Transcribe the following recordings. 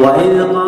وإذ قال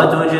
Lord, onde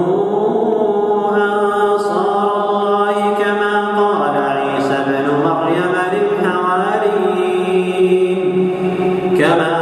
كما